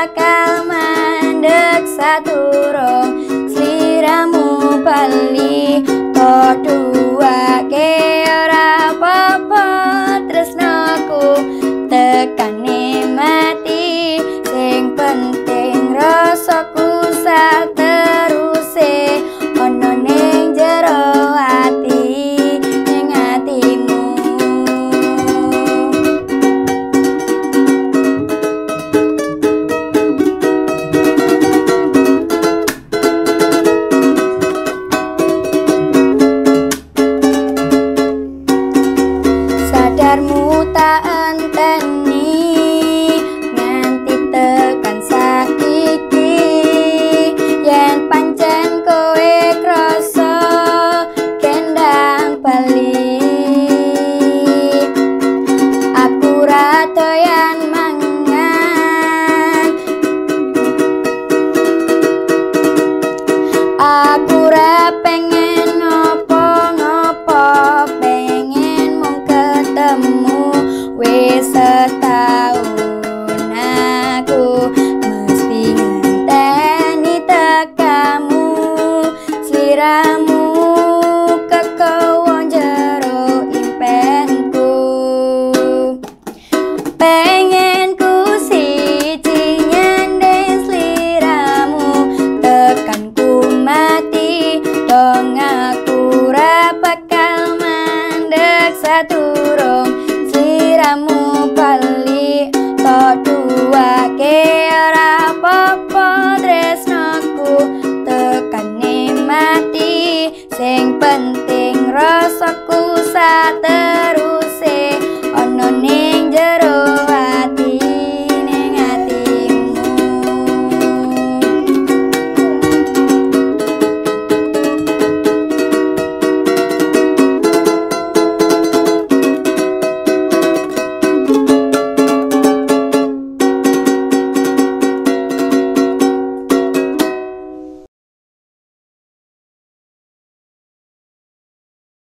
sua casa. pengen ngopo ngopo pengen mung ketemu. Wis setahun aku mesti ngenteni tekamu. Siram sing penting rasaku